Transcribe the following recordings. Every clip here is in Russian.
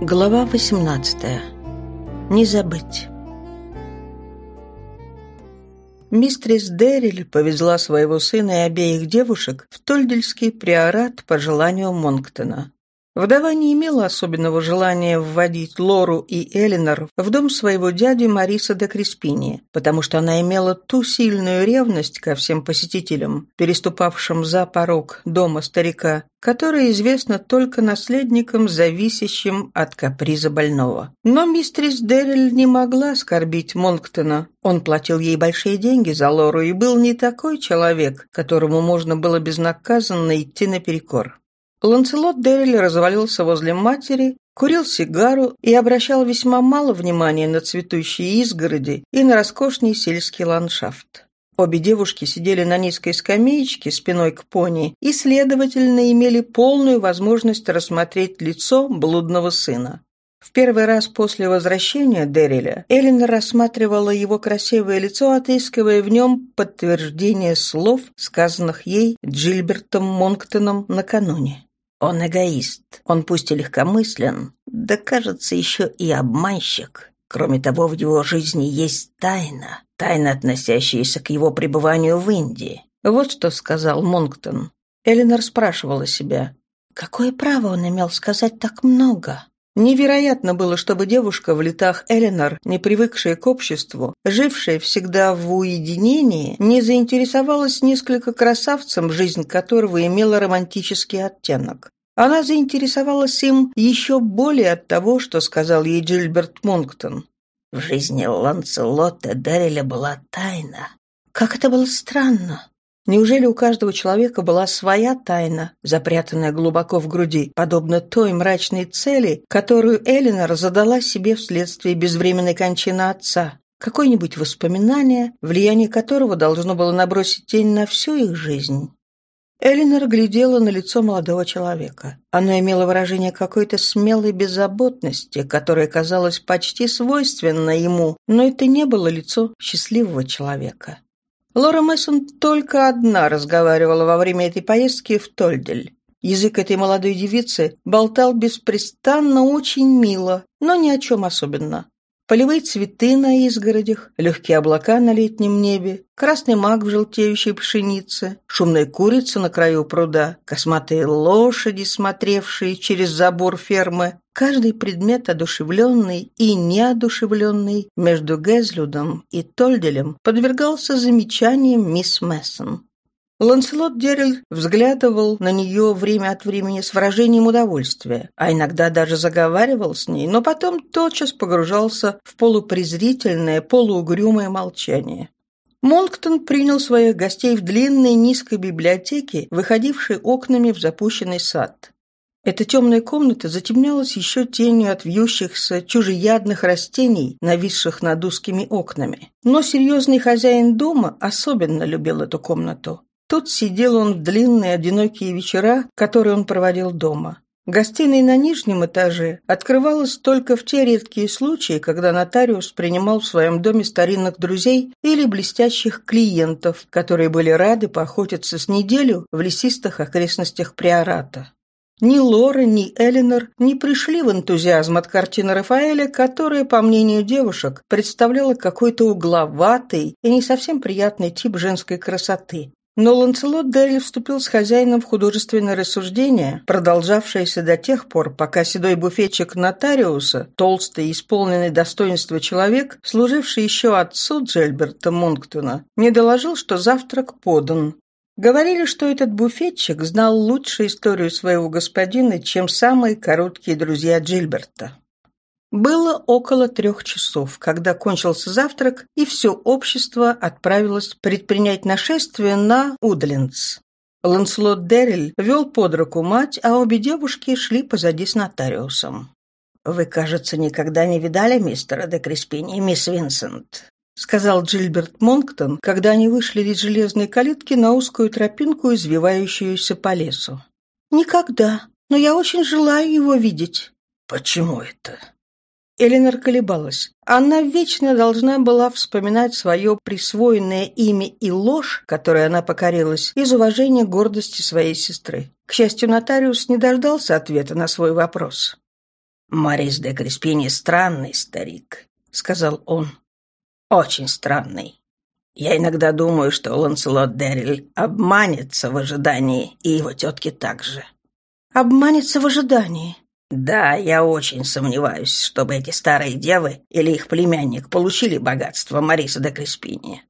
Глава 18. Не забыть. Мистрис Дерриль повезла своего сына и обеих девушек в Тольдельский приорат по желанию Монктона. Вдова не имела особенного желания вводить Лору и Элинор в дом своего дяди Мариса де Креспини, потому что она имела ту сильную ревность ко всем посетителям, переступавшим за порог дома старика, которая известна только наследникам, зависящим от каприза больного. Но мистерис Дерриль не могла оскорбить Монктона. Он платил ей большие деньги за Лору и был не такой человек, которому можно было безнаказанно идти наперекор. Ланселот Дерриль развалился возле матери, курил сигару и обращал весьма мало внимания на цветущие изгороди и на роскошный сельский ландшафт. Обе девушки сидели на низкой скамеечке спиной к пони и, следовательно, имели полную возможность рассмотреть лицо блудного сына. В первый раз после возвращения Дерриля Эллен рассматривала его красивое лицо, отыскивая в нем подтверждение слов, сказанных ей Джильбертом Монктоном накануне. Он эгоист, он пусть и легкомыслен, да, кажется, еще и обманщик. Кроме того, в его жизни есть тайна, тайна, относящаяся к его пребыванию в Индии. Вот что сказал Монктон. Эленор спрашивала себя, какое право он имел сказать так много? Невероятно было, чтобы девушка в летах Эленор, не привыкшая к обществу, жившая всегда в уединении, не заинтересовалась несколько красавцем, жизнь которого имела романтический оттенок. Она заинтересовалась им еще более от того, что сказал ей Джильберт Монктон. В жизни Ланцелота Дарреля была тайна. Как это было странно! Неужели у каждого человека была своя тайна, запрятанная глубоко в груди, подобно той мрачной цели, которую Элинор задала себе вследствие безвременной кончины отца? Какое-нибудь воспоминание, влияние которого должно было набросить тень на всю их жизнь? Элинор глядела на лицо молодого человека. Оно имело выражение какой-то смелой беззаботности, которая казалась почти свойственна ему, но это не было лицо счастливого человека. Лора Мессон только одна разговаривала во время этой поездки в Тольдель. Язык этой молодой девицы болтал беспрестанно очень мило, но ни о чем особенно. Полевые цветы на изгородях, легкие облака на летнем небе, красный мак в желтеющей пшенице, шумная курица на краю пруда, косматые лошади, смотревшие через забор фермы, каждый предмет одушевленный и неодушевленный между Гезлюдом и Тольделем подвергался замечаниям мисс Мессон. Ланселот Дерриль взглядывал на нее время от времени с выражением удовольствия, а иногда даже заговаривал с ней, но потом тотчас погружался в полупрезрительное, полуугрюмое молчание. Монктон принял своих гостей в длинной низкой библиотеке, выходившей окнами в запущенный сад. Эта темная комната затемнялась еще тенью от вьющихся чужеядных растений, нависших над узкими окнами. Но серьезный хозяин дома особенно любил эту комнату. Тут сидел он в длинные одинокие вечера, которые он проводил дома. Гостиная на нижнем этаже открывалась только в те редкие случаи, когда нотариус принимал в своем доме старинных друзей или блестящих клиентов, которые были рады поохотиться с неделю в лесистых окрестностях Приората. Ни Лора, ни Элинор не пришли в энтузиазм от картины Рафаэля, которая, по мнению девушек, представляла какой-то угловатый и не совсем приятный тип женской красоты. Но Ланселот Дерри вступил с хозяином в художественное рассуждение, продолжавшееся до тех пор, пока седой буфетчик нотариуса, толстый и исполненный достоинства человек, служивший еще отцу Джельберта Монктона, не доложил, что завтрак подан. Говорили, что этот буфетчик знал лучше историю своего господина, чем самые короткие друзья Джильберта. Было около трех часов, когда кончился завтрак, и все общество отправилось предпринять нашествие на Удлинс. Ланслот Дерриль вел под руку мать, а обе девушки шли позади с нотариусом. «Вы, кажется, никогда не видали мистера де Креспини мисс Винсент?» — сказал Джильберт Монктон, когда они вышли из железной калитки на узкую тропинку, извивающуюся по лесу. «Никогда, но я очень желаю его видеть». «Почему это?» Эленор колебалась. Она вечно должна была вспоминать свое присвоенное имя и ложь, которой она покорилась, из уважения гордости своей сестры. К счастью, нотариус не дождался ответа на свой вопрос. «Морис де Креспини странный старик», — сказал он. «Очень странный. Я иногда думаю, что Ланселот Дерриль обманется в ожидании, и его тетки также». «Обманется в ожидании?» «Да, я очень сомневаюсь, чтобы эти старые девы или их племянник получили богатство Мариса де Креспини».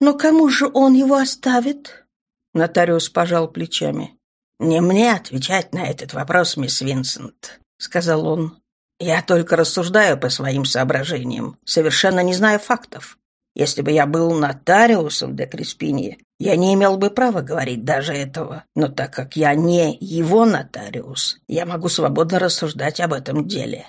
«Но кому же он его оставит?» Нотариус пожал плечами. «Не мне отвечать на этот вопрос, мисс Винсент», — сказал он. Я только рассуждаю по своим соображениям, совершенно не знаю фактов. Если бы я был нотариусом де Креспини, я не имел бы права говорить даже этого. Но так как я не его нотариус, я могу свободно рассуждать об этом деле.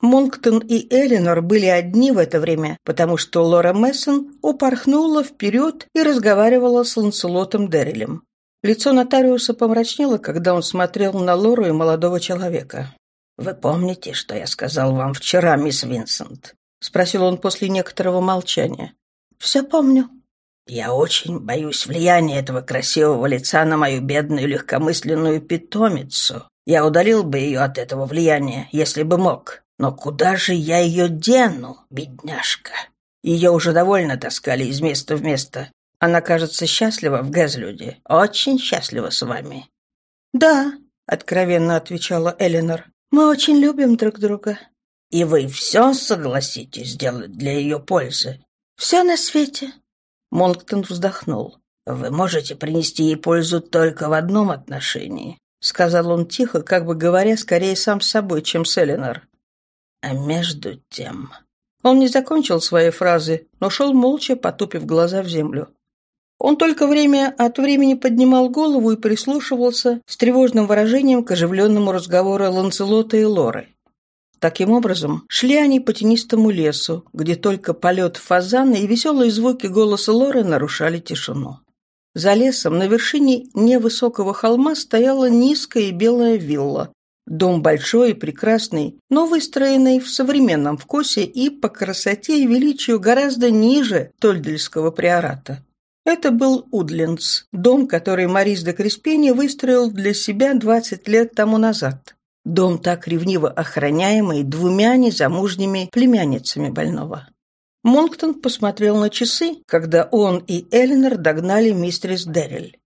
Монктон и Элинор были одни в это время, потому что Лора Мессон упорхнула вперед и разговаривала с Ланселотом Деррилем. Лицо нотариуса помрачнело, когда он смотрел на Лору и молодого человека. «Вы помните, что я сказал вам вчера, мисс Винсент?» — спросил он после некоторого молчания. «Все помню». «Я очень боюсь влияния этого красивого лица на мою бедную легкомысленную питомицу. Я удалил бы ее от этого влияния, если бы мог. Но куда же я ее дену, бедняжка? Ее уже довольно таскали из места в место. Она, кажется, счастлива в Гэзлюде. Очень счастлива с вами». «Да», — откровенно отвечала Эленор. Мы очень любим друг друга. И вы все согласитесь сделать для ее пользы? Все на свете. Монктон вздохнул. Вы можете принести ей пользу только в одном отношении, сказал он тихо, как бы говоря скорее сам с собой, чем с Эленор. А между тем... Он не закончил своей фразы, но шел молча, потупив глаза в землю. Он только время от времени поднимал голову и прислушивался с тревожным выражением к оживленному разговору Ланцелота и Лоры. Таким образом, шли они по тенистому лесу, где только полет фазана и веселые звуки голоса Лоры нарушали тишину. За лесом на вершине невысокого холма стояла низкая и белая вилла. Дом большой и прекрасный, но выстроенный в современном вкусе и по красоте и величию гораздо ниже Тольдельского приората. Это был Удлинс, дом, который Марис де Креспини выстроил для себя 20 лет тому назад. Дом, так ревниво охраняемый двумя незамужними племянницами больного. Монктон посмотрел на часы, когда он и Эленор догнали мистерис Дерриль.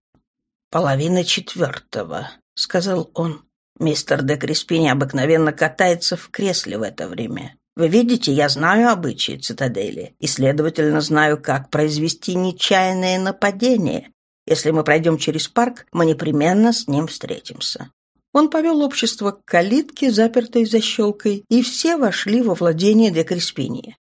«Половина четвертого», — сказал он. «Мистер де Креспини обыкновенно катается в кресле в это время. Вы видите, я знаю обычаи цитадели и, следовательно, знаю, как произвести нечаянное нападение. Если мы пройдем через парк, мы непременно с ним встретимся». Он повел общество к калитке, запертой защелкой, и все вошли во владение де Креспини.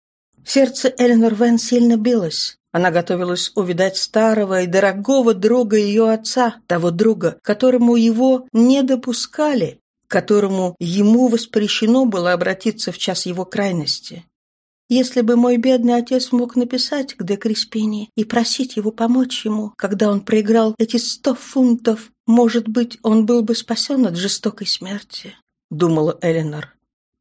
Сердце Эленор Вен сильно билось. Она готовилась увидать старого и дорогого друга ее отца, того друга, которому его не допускали, которому ему воспрещено было обратиться в час его крайности. Если бы мой бедный отец мог написать к де Криспини и просить его помочь ему, когда он проиграл эти сто фунтов, может быть, он был бы спасен от жестокой смерти, — думала Эленор.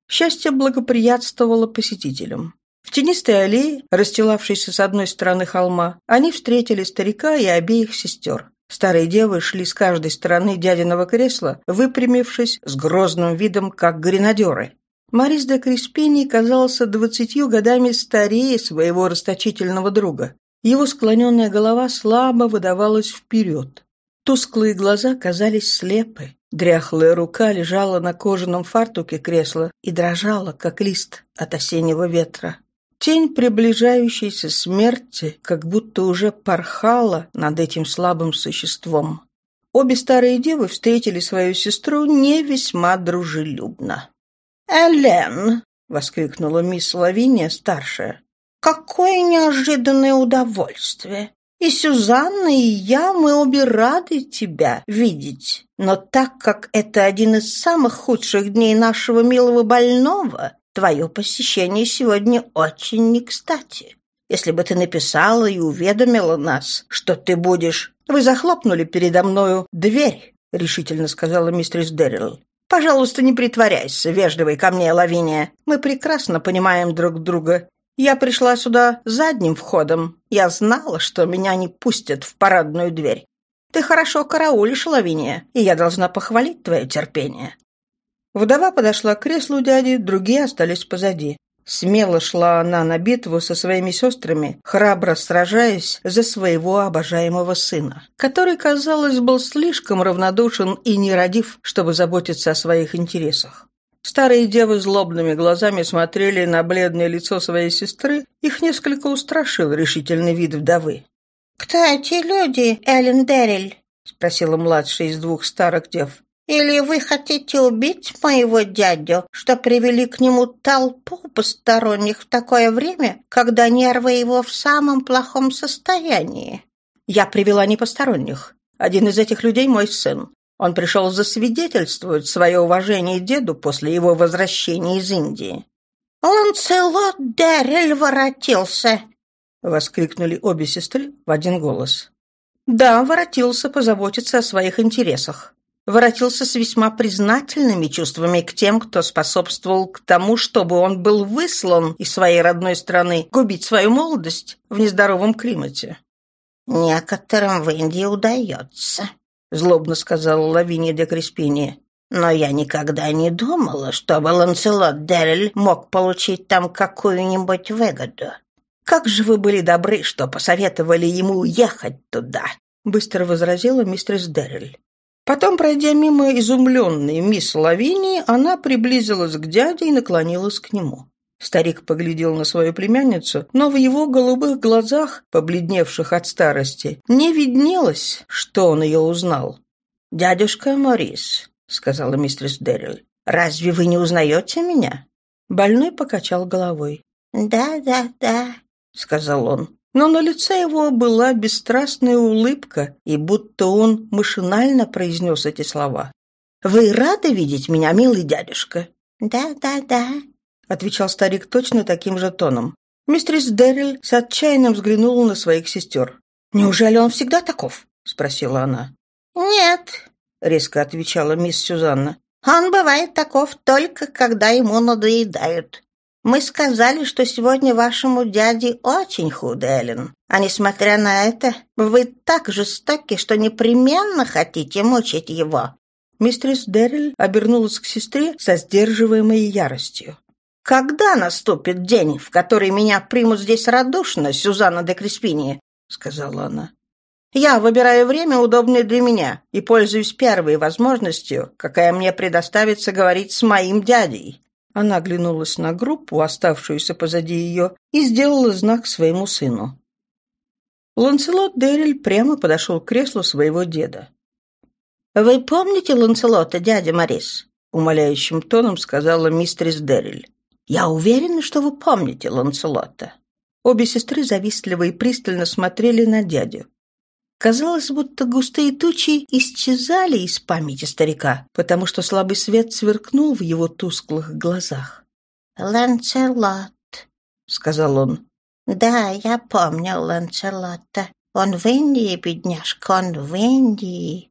Счастье благоприятствовало посетителям. В тенистой аллее, расстилавшейся с одной стороны холма, они встретили старика и обеих сестер. Старые девы шли с каждой стороны дядиного кресла, выпрямившись с грозным видом, как гренадеры. Марис де Криспини казался двадцатью годами старее своего расточительного друга. Его склоненная голова слабо выдавалась вперед. Тусклые глаза казались слепы. Дряхлая рука лежала на кожаном фартуке кресла и дрожала, как лист от осеннего ветра. Тень приближающейся смерти как будто уже порхала над этим слабым существом. Обе старые девы встретили свою сестру не весьма дружелюбно. «Элен!» — воскликнула мисс Лавиния, старшая. «Какое неожиданное удовольствие! И Сюзанна, и я, мы обе рады тебя видеть. Но так как это один из самых худших дней нашего милого больного, Твое посещение сегодня очень не кстати. Если бы ты написала и уведомила нас, что ты будешь... Вы захлопнули передо мною дверь, — решительно сказала мистерис Дэрил. «Пожалуйста, не притворяйся, вежливой ко мне, Лавиния. Мы прекрасно понимаем друг друга. Я пришла сюда задним входом. Я знала, что меня не пустят в парадную дверь. Ты хорошо караулишь, Лавиния, и я должна похвалить твое терпение. Вдова подошла к креслу дяди, другие остались позади. Смело шла она на битву со своими сестрами, храбро сражаясь за своего обожаемого сына, который, казалось, был слишком равнодушен и нерадив, чтобы заботиться о своих интересах. Старые девы злобными глазами смотрели на бледное лицо своей сестры, их несколько устрашил решительный вид вдовы. «Кто эти люди, Эллен Дерриль?» — спросила младшая из двух старых дев. «Или вы хотите убить моего дядю, что привели к нему толпу посторонних в такое время, когда нервы его в самом плохом состоянии?» «Я привела не посторонних. Один из этих людей — мой сын. Он пришел засвидетельствовать свое уважение деду после его возвращения из Индии. «Ланцелот Деррель воротился!» — воскликнули обе сестры в один голос. «Да, воротился позаботиться о своих интересах. Воротился с весьма признательными чувствами к тем, кто способствовал к тому, чтобы он был выслан из своей родной страны губить свою молодость в нездоровом климате». «Некоторым в Индии удается», злобно сказала Лавиния де Креспини. «Но я никогда не думала, чтобы Ланселот Деррель мог получить там какую-нибудь выгоду». «Как же вы были добры, что посоветовали ему уехать туда!» быстро возразила мистерс Деррель. Потом, пройдя мимо изумленной мисс Лавинии, она приблизилась к дяде и наклонилась к нему. Старик поглядел на свою племянницу, но в его голубых глазах, побледневших от старости, не виднелось, что он ее узнал. «Дядюшка Морис», — сказала мистерс Дерриль, — «разве вы не узнаете меня?» Больной покачал головой. «Да, да, да», — сказал он. Но на лице его была бесстрастная улыбка, и будто он машинально произнес эти слова. «Вы рады видеть меня, милый дядюшка?» «Да, да, да», отвечал старик точно таким же тоном. Мистерис Дерриль с отчаянием взглянула на своих сестер. «Неужели он всегда таков?» — спросила она. «Нет», — резко отвечала мисс Сюзанна. «Он бывает таков только, когда ему надоедают. Мы сказали, что сегодня вашему дяде очень худо, Эллен. А несмотря на это, вы так жестоки, что непременно хотите мучить его». Мистерис Дерриль обернулась к сестре со сдерживаемой яростью. «Когда наступит день, в который меня примут здесь радушно, Сюзанна де Креспини?» — сказала она. «Я выбираю время, удобное для меня, и пользуюсь первой возможностью, какая мне предоставится говорить с моим дядей». Она оглянулась на группу, оставшуюся позади ее, и сделала знак своему сыну. Ланселот Дерриль прямо подошел к креслу своего деда. «Вы помните Ланселота, дядя Морис?» — умоляющим тоном сказала мистерис Дерриль. Я уверена, что вы помните Ланселота». Обе сестры завистливо и пристально смотрели на дядю. Казалось, будто густые тучи исчезали из памяти старика, потому что слабый свет сверкнул в его тусклых глазах. «Ланселот», — сказал он. «Да, я помню Ланселота. Он в Индии, бедняжка, он в Индии».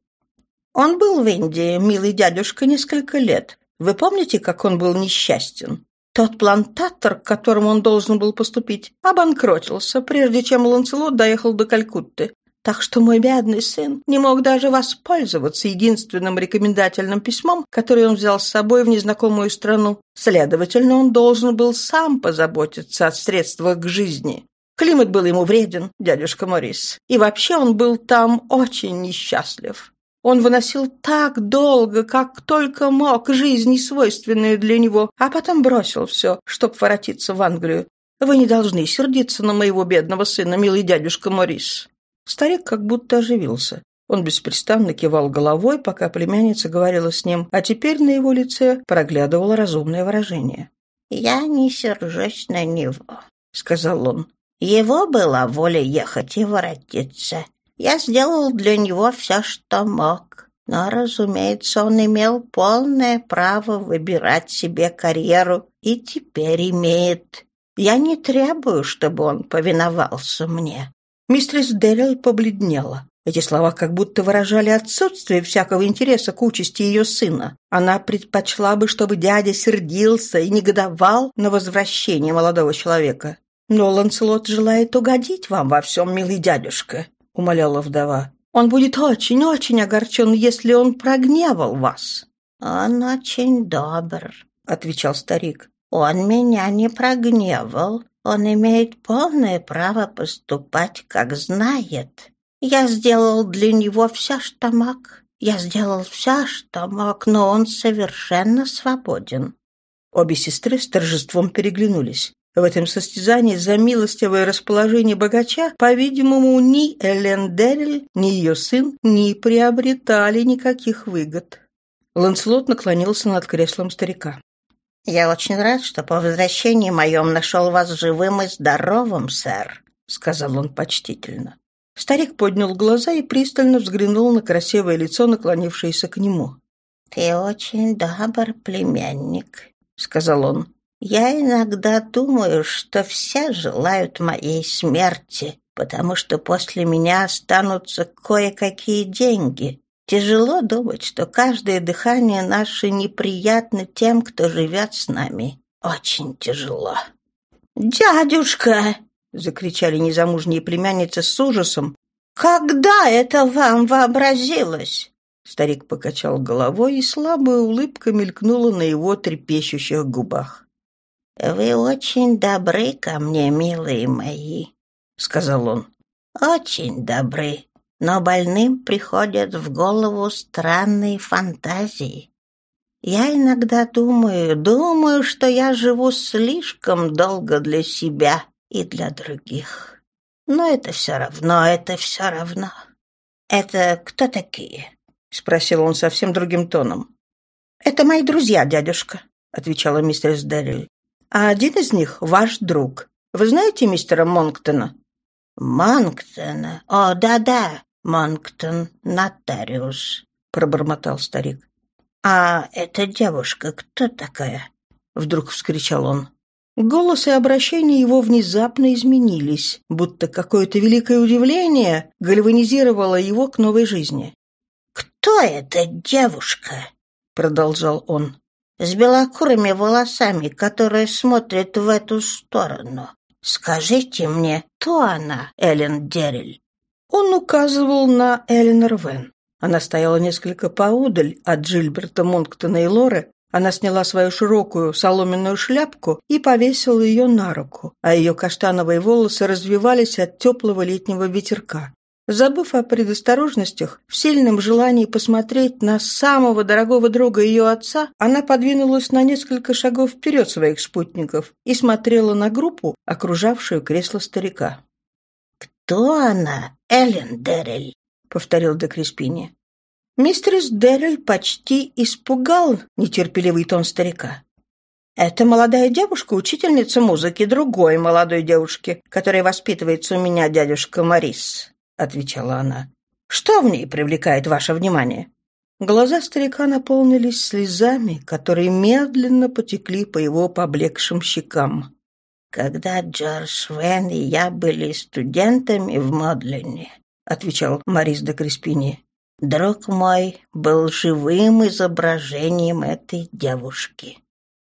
«Он был в Индии, милый дядюшка, несколько лет. Вы помните, как он был несчастен? Тот плантатор, к которому он должен был поступить, обанкротился, прежде чем Ланселот доехал до Калькутты. Так что мой бедный сын не мог даже воспользоваться единственным рекомендательным письмом, которое он взял с собой в незнакомую страну. Следовательно, он должен был сам позаботиться о средствах к жизни. Климат был ему вреден, дядюшка Морис, и вообще он был там очень несчастлив. Он выносил так долго, как только мог, жизнь, свойственную для него, а потом бросил все, чтобы воротиться в Англию. Вы не должны сердиться на моего бедного сына, милый дядюшка Морис». Старик как будто оживился. Он беспрестанно кивал головой, пока племянница говорила с ним, а теперь на его лице проглядывало разумное выражение. «Я не сержусь на него», — сказал он. «Его была воля ехать и воротиться. Я сделал для него все, что мог. Но, разумеется, он имел полное право выбирать себе карьеру и теперь имеет. Я не требую, чтобы он повиновался мне». Мистерс Дэрил побледнела. Эти слова как будто выражали отсутствие всякого интереса к участи ее сына. Она предпочла бы, чтобы дядя сердился и негодовал на возвращение молодого человека. Но Ланселот желает угодить вам во всем, милый дядюшка. — умоляла вдова. «Он будет очень-очень огорчен, если он прогневал вас». «Он очень добр», — отвечал старик. «Он меня не прогневал. Он имеет полное право поступать, как знает. Я сделал для него все, что мог. Я сделал все, что мог, но он совершенно свободен». Обе сестры с торжеством переглянулись. В этом состязании за милостивое расположение богача, по-видимому, ни Элен Дерриль, ни ее сын не приобретали никаких выгод. Ланселот наклонился над креслом старика. «Я очень рад, что по возвращении моем нашел вас живым и здоровым, сэр», — сказал он почтительно. Старик поднял глаза и пристально взглянул на красивое лицо, наклонившееся к нему. «Ты очень добр, племянник», — сказал он. «Я иногда думаю, что все желают моей смерти, потому что после меня останутся кое-какие деньги, Тяжело думать, что каждое дыхание наше неприятно тем, кто живет с нами. Очень тяжело. «Дядюшка!» — закричали незамужние племянницы с ужасом. «Когда это вам вообразилось?» Старик покачал головой, и слабая улыбка мелькнула на его трепещущих губах. «Вы очень добры ко мне, милые мои», — сказал он. «Очень добры но больным приходят в голову странные фантазии. Я иногда думаю, думаю, что я живу слишком долго для себя и для других. Но это все равно, это все равно. Это кто такие? Спросил он совсем другим тоном. Это мои друзья, дядюшка, отвечала мистерс Дерриль. А один из них ваш друг. Вы знаете мистера Монктона? Монктона? О, да-да. Монктон, нотариус», — пробормотал старик. «А эта девушка кто такая?» — вдруг вскричал он. Голос и обращение его внезапно изменились, будто какое-то великое удивление гальванизировало его к новой жизни. «Кто эта девушка?» — продолжал он. «С белокурыми волосами, которая смотрит в эту сторону. Скажите мне, кто она, Эллен Деррель?» Он указывал на Эленор Вен. Она стояла несколько поодаль от Джильберта Монктона и Лоры. Она сняла свою широкую соломенную шляпку и повесила ее на руку, а ее каштановые волосы развивались от теплого летнего ветерка. Забыв о предосторожностях, в сильном желании посмотреть на самого дорогого друга ее отца, она подвинулась на несколько шагов вперед своих спутников и смотрела на группу, окружавшую кресло старика. «Кто она, Эллен Деррель?» — повторил де Криспини. Мистерис Деррель почти испугал нетерпеливый тон старика. «Это молодая девушка, учительница музыки другой молодой девушки, которая воспитывается у меня дядюшка Марис», — отвечала она. «Что в ней привлекает ваше внимание?» Глаза старика наполнились слезами, которые медленно потекли по его поблекшим щекам. «Когда Джордж Вен и я были студентами в Модлене», — отвечал Морис де Креспини, «друг мой был живым изображением этой девушки».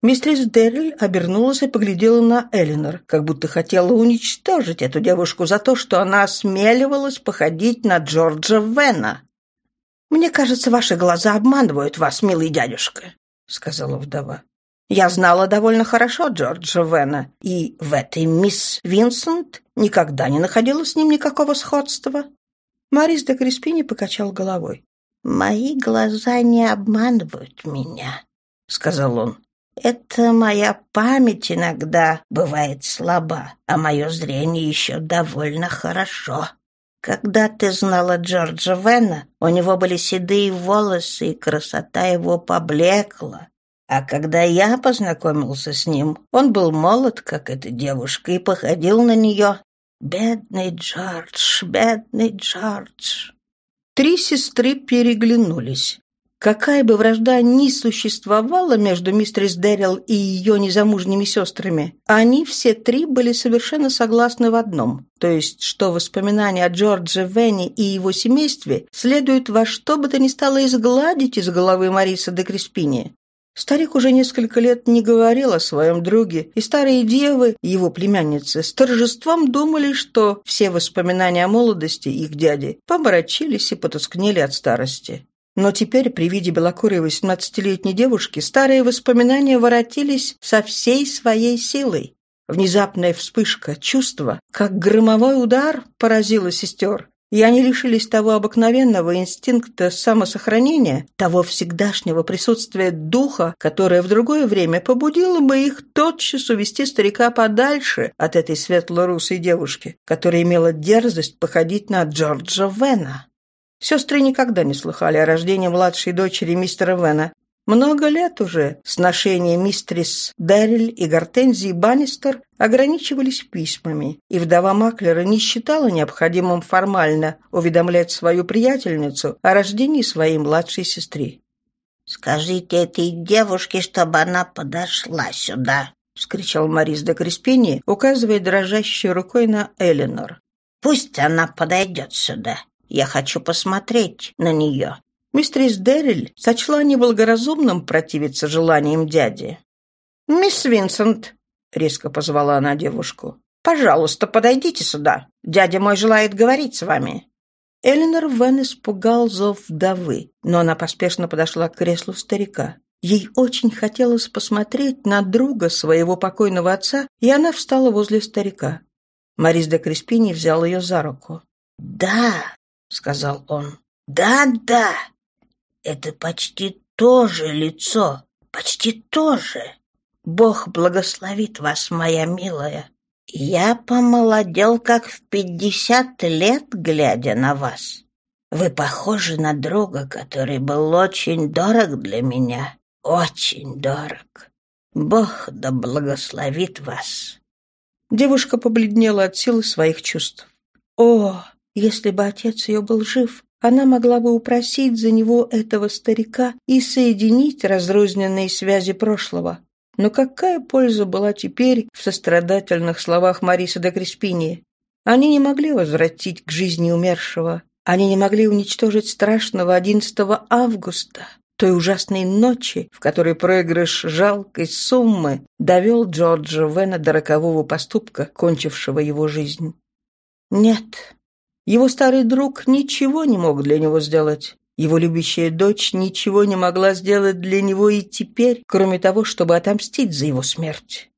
Мистерис Дерриль обернулась и поглядела на Элинор, как будто хотела уничтожить эту девушку за то, что она осмеливалась походить на Джорджа Вена. «Мне кажется, ваши глаза обманывают вас, милый дядюшка», — сказала вдова. Я знала довольно хорошо Джорджа Вена, и в этой мисс Винсент никогда не находила с ним никакого сходства. Марис де Криспини покачал головой. «Мои глаза не обманывают меня», — сказал он. «Это моя память иногда бывает слаба, а мое зрение еще довольно хорошо. Когда ты знала Джорджа Вена, у него были седые волосы, и красота его поблекла, а когда я познакомился с ним, он был молод, как эта девушка, и походил на нее. Бедный Джордж, бедный Джордж. Три сестры переглянулись. Какая бы вражда ни существовала между мистерис Дэрил и ее незамужними сестрами, они все три были совершенно согласны в одном, то есть, что воспоминания о Джордже Венни и его семействе следует во что бы то ни стало изгладить из головы Мариса де Креспини. Старик уже несколько лет не говорил о своем друге, и старые девы, его племянницы, с торжеством думали, что все воспоминания о молодости их дяди помрачились и потускнели от старости. Но теперь при виде белокурой восемнадцатилетней девушки старые воспоминания воротились со всей своей силой. Внезапная вспышка чувства, как громовой удар, поразила сестер, и они лишились того обыкновенного инстинкта самосохранения, того всегдашнего присутствия духа, которое в другое время побудило бы их тотчас увести старика подальше от этой светло-русой девушки, которая имела дерзость походить на Джорджа Вена. Сестры никогда не слыхали о рождении младшей дочери мистера Вена, много лет уже сношения мистрис Дэриль и Гортензии Баннистер ограничивались письмами, и вдова Маклера не считала необходимым формально уведомлять свою приятельницу о рождении своей младшей сестры. «Скажите этой девушке, чтобы она подошла сюда», — вскричал Морис де Креспини, указывая дрожащей рукой на Эленор. «Пусть она подойдет сюда. Я хочу посмотреть на нее». Мистерис Дерриль сочла неблагоразумным противиться желаниям дяди. «Мисс Винсент», — резко позвала она девушку, — «пожалуйста, подойдите сюда. Дядя мой желает говорить с вами». Эленор Вен испугал зов вдовы, но она поспешно подошла к креслу старика. Ей очень хотелось посмотреть на друга своего покойного отца, и она встала возле старика. Морис де Креспини взял ее за руку. «Да», — сказал он, — «да-да, это почти то же лицо, почти то же. Бог благословит вас, моя милая. Я помолодел, как в пятьдесят лет, глядя на вас. Вы похожи на друга, который был очень дорог для меня, очень дорог. Бог да благословит вас». Девушка побледнела от силы своих чувств. О, если бы отец ее был жив, она могла бы упросить за него этого старика и соединить разрозненные связи прошлого. Но какая польза была теперь в сострадательных словах Мариса де Креспини? Они не могли возвратить к жизни умершего. Они не могли уничтожить страшного 11 августа, той ужасной ночи, в которой проигрыш жалкой суммы довел Джорджа Вена до рокового поступка, кончившего его жизнь. Нет, его старый друг ничего не мог для него сделать. Его любящая дочь ничего не могла сделать для него и теперь, кроме того, чтобы отомстить за его смерть.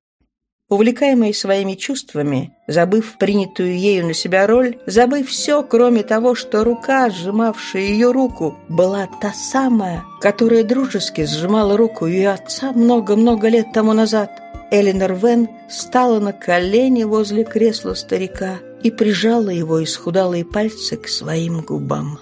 Увлекаемая своими чувствами, забыв принятую ею на себя роль, забыв все, кроме того, что рука, сжимавшая ее руку, была та самая, которая дружески сжимала руку ее отца много-много лет тому назад, Эленор Вен стала на колени возле кресла старика и прижала его исхудалые пальцы к своим губам.